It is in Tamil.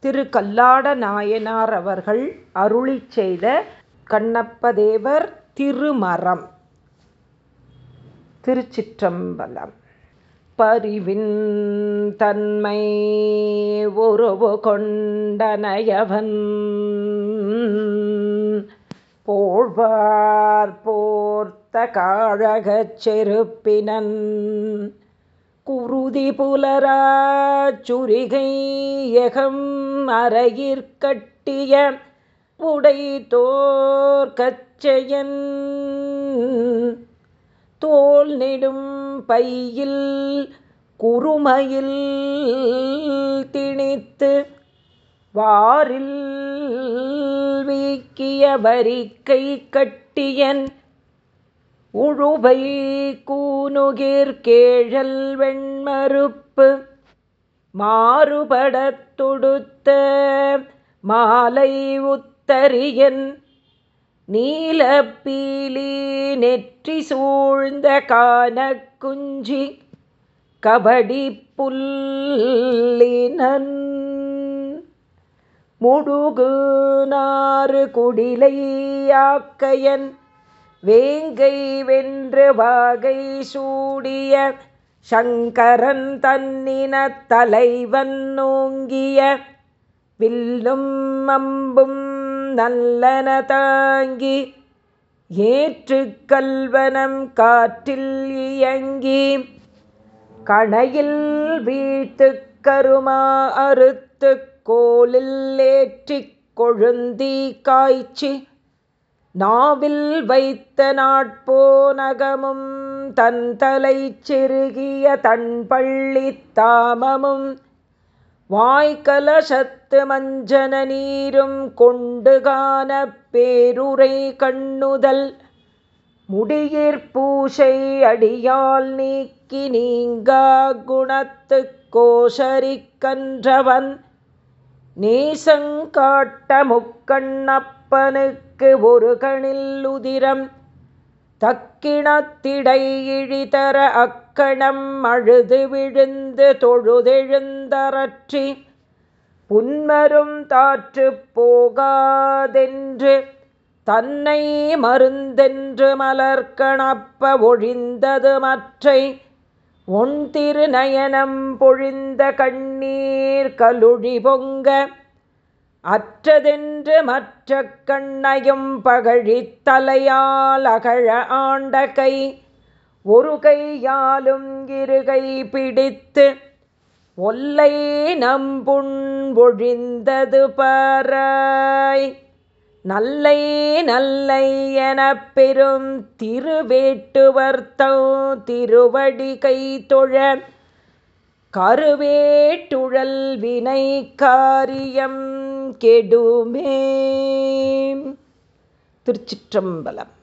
திரு கல்லாட நாயனார் அவர்கள் அருளி செய்த கண்ணப்பதேவர் திருமரம். திருச்சிற்றம்பலம். பரிவின் தன்மை உருவு கொண்டனையவன் போழ்வார் போர்த்த காழகச் செருப்பினன். குருதி புலரா சுரிகை எகம் அறையிற்கட்டிய உடைத்தோர் கச்சையன் தோல் நெடும் பையில் குறுமையில் திணித்து வாரில் வீக்கிய வரிக்கை கட்டியன் உழுவை கூனுகிற்கேழல் வெண்மருப்பு மாறுபடத் தொடுத்த மாலை உத்தரியன் நீலப்பீலி நெற்றி சூழ்ந்த கானக் குஞ்சி கபடி புல்லினன் முடுகு நாறு குடிலையாக்கையன் வேங்கை வென்று வாகை சூடிய சங்கரன் தன்னின தலைவன் நோங்கிய வில்லும் அம்பும் நல்லன தாங்கி ஏற்று கல்வனம் காற்றில் இயங்கி கணையில் வீழ்த்து கருமா அறுத்து கோலில் ஏற்றி கொழுந்தி காய்ச்சி நாவில் வைத்த நாட்போனகமும் தன் தலை செருகிய தன்பள்ளி தாமமும் வாய்க்கலசத்து மஞ்சன நீரும் கொண்டு காண பேருரை கண்ணுதல். முடியிற் பூசை அடியால் நீக்கி நீங்கா குணத்து கோஷரிக்கன்றவன் நீசங்காட்ட முக்கண்ணப்பனுக்கு தக்கு ஒரு கணில் உதிரம் தக்கிணத்திடை இழிதர அக்கணம் அழுது விழுந்து தொழுதெழுந்தரற்றி புன்மரும் தாற்று போகாதென்று தன்னை மருந்தென்று மலர்கணப்ப ஒழிந்தது மற்றை ஒன் திருநயனம் பொழிந்த கண்ணீர் கலுழி பொங்க அற்றதென்று மற்ற கண்ணையும் பகழித்தலையால் அகழ ஆண்ட கை ஒரு கையாலும் இருகை பிடித்து ஒல்லை நம்புண் ஒழிந்தது பாராய். நல்லை நல்லை எனப் பெரும் திருவேட்டுவர்த்தோ திருவடி கை தொழ கருவேட்டுழல் வினை காரியம் கெடுமே. திருச்சிற்றம்பலம்.